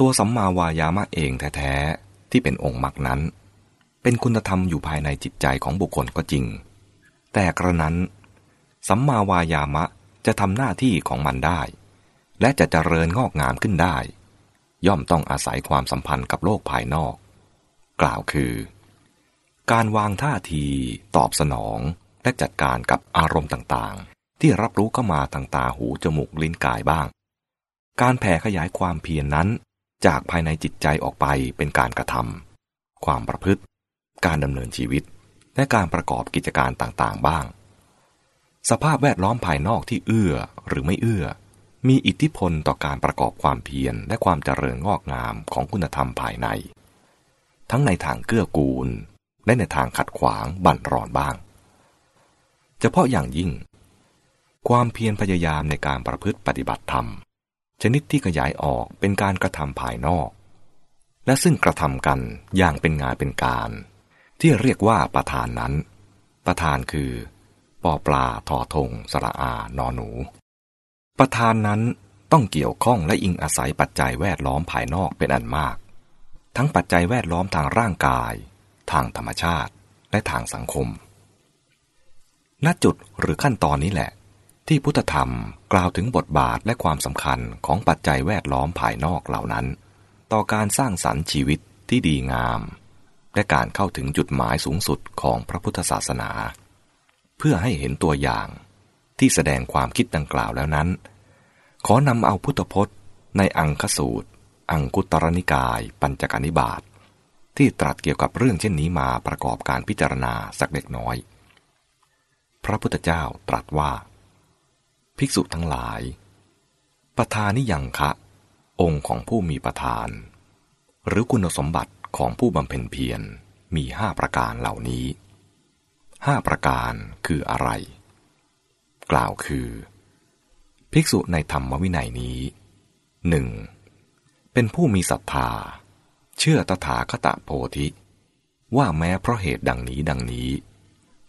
ตัวสัมมาวายามะเองแท้ๆที่เป็นองค์มรรคนั้น เป็นคุณธรรมอยู่ภายในจิตใจของบุคคลก็จริง แต่กระนั้น สัมมาวายามะจะทำหน้าที่ของมันได้ และจะเจริญงอกงามขึ้นได้ ย่อมต้องอาศัยความสัมพันธ์กับโลกภายนอก กล่าวคือ การวางท่าที ตอบสนอง และจัดการกับอารมณ์ต่างๆ ที่รับรู้เข้ามาทางตาหูจมูกลิ้นกายบ้าง การแผ่ขยายความเพียรนนั้น จากภายในจิตใจออกไปเป็นการกระทำความประพฤติ การดำเนินชีวิต และการประกอบกิจการต่างๆ บ้าง สภาพแวดล้อมภายนอกที่เอื้อหรือไม่เอื้อ มีอิทธิพลต่อการประกอบความเพียรและความเจริญงอกงามของคุณธรรมภายใน ทั้งในทางเกื้อกูล และในทางขัดขวางบั่นรอนบ้าง เฉพาะอย่างยิ่ง ความเพียรพยายามในการประพฤติปฏิบัติธรรม ชนิดที่ขยายออกเป็นการกระทำภายนอก และซึ่งกระทำกันอย่างเป็นงานเป็นการ ที่เรียกว่าประธานนั้น ประธานคือปอปลาทอทงสระอานอหนู ประธานนั้นต้องเกี่ยวข้องและอิงอาศัยปัจจัยแวดล้อมภายนอกเป็นอันมาก ทั้งปัจจัยแวดล้อมทางร่างกาย ทางธรรมชาติและทางสังคม ณจุดหรือขั้นตอนนี้แหละ ที่พุทธธรรมกล่าวถึงบทบาทและความสำคัญของปัจจัยแวดล้อมภายนอกเหล่านั้น ต่อการสร้างสรรค์ชีวิตที่ดีงาม และการเข้าถึงจุดหมายสูงสุดของพระพุทธศาสนา เพื่อให้เห็นตัวอย่างที่แสดงความคิดดังกล่าวแล้วนั้น ขอนำเอาพุทธพจน์ในอังคสูตร อังคุตรนิกาย ปัญจกนิบาตทที่ตรัสเกี่ยวกับเรื่องเช่นนี้มาประกอบการพิจารณาสักเล็กน้อย พระพุทธเจ้าตรัสว่า ภิกษุทั้งหลาย ประธานิยังคะ องค์ของผู้มีประธาน หรือคุณสมบัติของผู้บำเพ็ญเพียรมีห้าประการเหล่านี้ห้าประการคืออะไร กล่าวคือ ภิกษุในธรรมวินัยนี้หนึ่งเป็นผู้มีศรัทธา เชื่อตถาคตโพธิ ว่าแม้เพราะเหตุดังนี้ดังนี้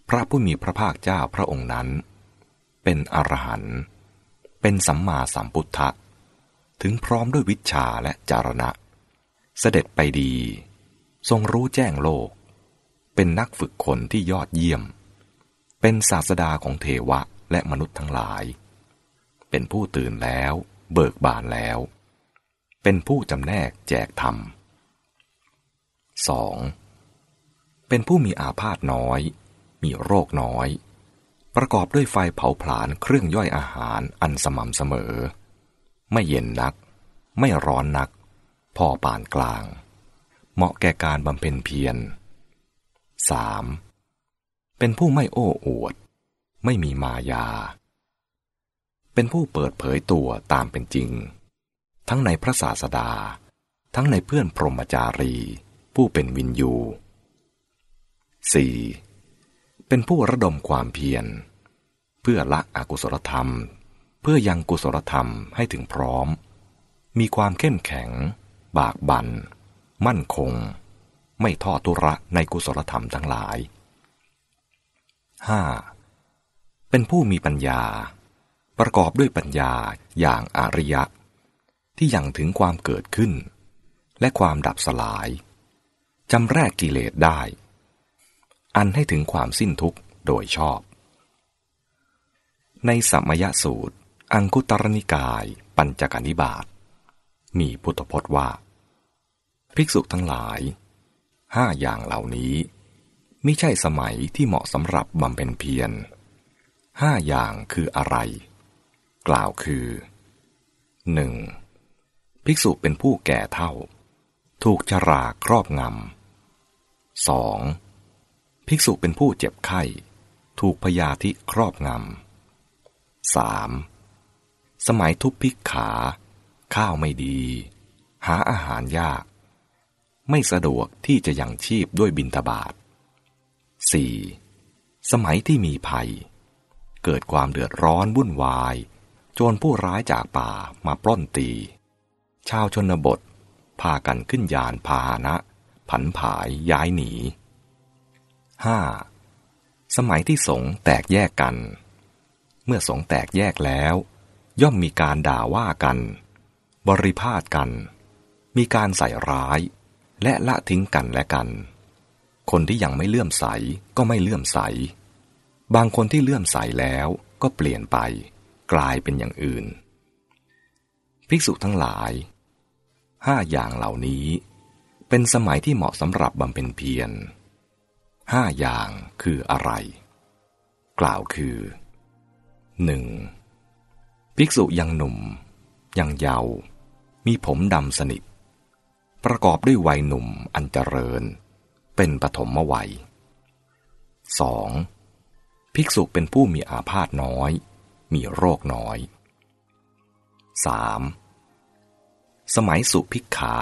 พระผู้มีพระภาคเจ้าพระองค์นั้น เป็นอรหันต์เป็นสัมมาสัมพุทธะ ถึงพร้อมด้วยวิชาและจารณะ เสด็จไปดี ทรงรู้แจ้งโลก เป็นนักฝึกคนที่ยอดเยี่ยม เป็นศาสดาของเทวะและมนุษย์ทั้งหลาย เป็นผู้ตื่นแล้ว เบิกบานแล้ว เป็นผู้จำแนกแจกธรรม 2. เป็นผู้มีอาพาธน้อย มีโรคน้อย ประกอบด้วยไฟเผาผลาญเครื่องย่อยอาหารอันสม่ำเสมอ ไม่เย็นนัก ไม่ร้อนนัก พอปานกลาง เหมาะแก่การบำเพ็ญเพียร 3. เป็นผู้ไม่โอ้อวด ไม่มีมายา เป็นผู้เปิดเผยตัวตามเป็นจริง ทั้งในพระศาสดา ทั้งในเพื่อนพรหมจารี ผู้เป็นวินยู 4. เป็นผู้ระดมความเพียร เพื่อละอกุศลธรรม เพื่อยังกุศลธรรมให้ถึงพร้อม มีความเข้มแข็ง บากบัน่นมั่นคง ไม่ทอดทุระในกุศลธรรมทั้งหลาย 5. เป็นผู้มีปัญญา ประกอบด้วยปัญญาอย่างอริยะ ที่ยังถึงความเกิดขึ้น และความดับสลายจำแรกกิเลสได้ อันให้ถึงความสิ้นทุกข์โดยชอบ ในสัมมยสูตร อังคุตรนิกาย ปัญจกนิบาตมีพุทธพจน์ว่า ภิกษุทั้งหลายห้าอย่างเหล่านี้ไม่ใช่สมัยที่เหมาะสำหรับบำเพ็ญเพียรห้าอย่างคืออะไร กล่าวคือหนึ่งภิกษุเป็นผู้แก่เท่า ถูกชราครอบงำสอง ภิกษุเป็นผู้เจ็บไข้ ถูกพยาธิครอบงำสามสมัยทุพพิกขา ข้าวไม่ดี หาอาหารยาก ไม่สะดวกที่จะยังชีพด้วยบินทบาท 4. สมัยที่มีภัย เกิดความเดือดร้อนวุ่นวาย โจรผู้ร้ายจากป่ามาปล้นตี ชาวชนบท พากันขึ้นยานพาหนะ ผันผายย้ายหนี 5. สมัยที่สงแตกแยกกัน เมื่อสงแตกแยกแล้ว ย่อมมีการด่าว่ากัน บริพาทกัน มีการใส่ร้าย และละทิ้งกันและกัน คนที่ยังไม่เลื่อมใสก็ไม่เลื่อมใส บางคนที่เลื่อมใสแล้วก็เปลี่ยนไป กลายเป็นอย่างอื่น ภิกษุทั้งหลายห้าอย่างเหล่านี้ เป็นสมัยที่เหมาะสำหรับบำเพ็ญเพียร ห้าอย่างคืออะไร กล่าวคือ 1. ภิกษุยังหนุ่ม ยังเยาว์มีผมดำสนิท ประกอบด้วยวัยหนุ่มอันเจริญ เป็นปฐมวัย 2. ภิกษุเป็นผู้มีอาพาธน้อย มีโรคน้อย 3. สมัยสุภิกขา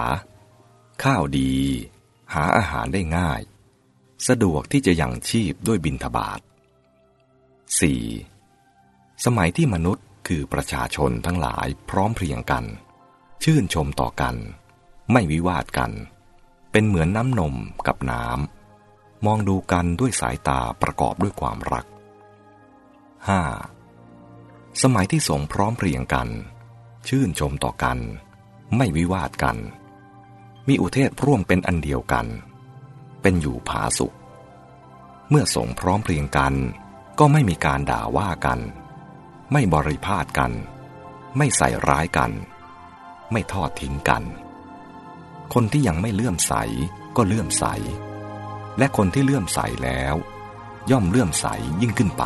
ข้าวดี หาอาหารได้ง่าย สะดวกที่จะยังชีพด้วยบินทบาท 4. สมัยที่มนุษย์คือประชาชนทั้งหลายพร้อมเพรียงกัน ชื่นชมต่อกัน ไม่วิวาทกัน เป็นเหมือนน้ำนมกับน้ำมองดูกันด้วยสายตาประกอบด้วยความรัก 5. สมัยที่สงพร้อมเพรียงกัน ชื่นชมต่อกัน ไม่วิวาทกัน มีอุเทศร่วมเป็นอันเดียวกัน เป็นอยู่ผาสุข เมื่อสงพร้อมเพรียงกัน ก็ไม่มีการด่าว่ากัน ไม่บริพาทกัน ไม่ใส่ร้ายกัน ไม่ทอดทิ้งกัน คนที่ยังไม่เลื่อมใสก็เลื่อมใส และคนที่เลื่อมใสแล้ว ย่อมเลื่อมใสยิ่งขึ้นไป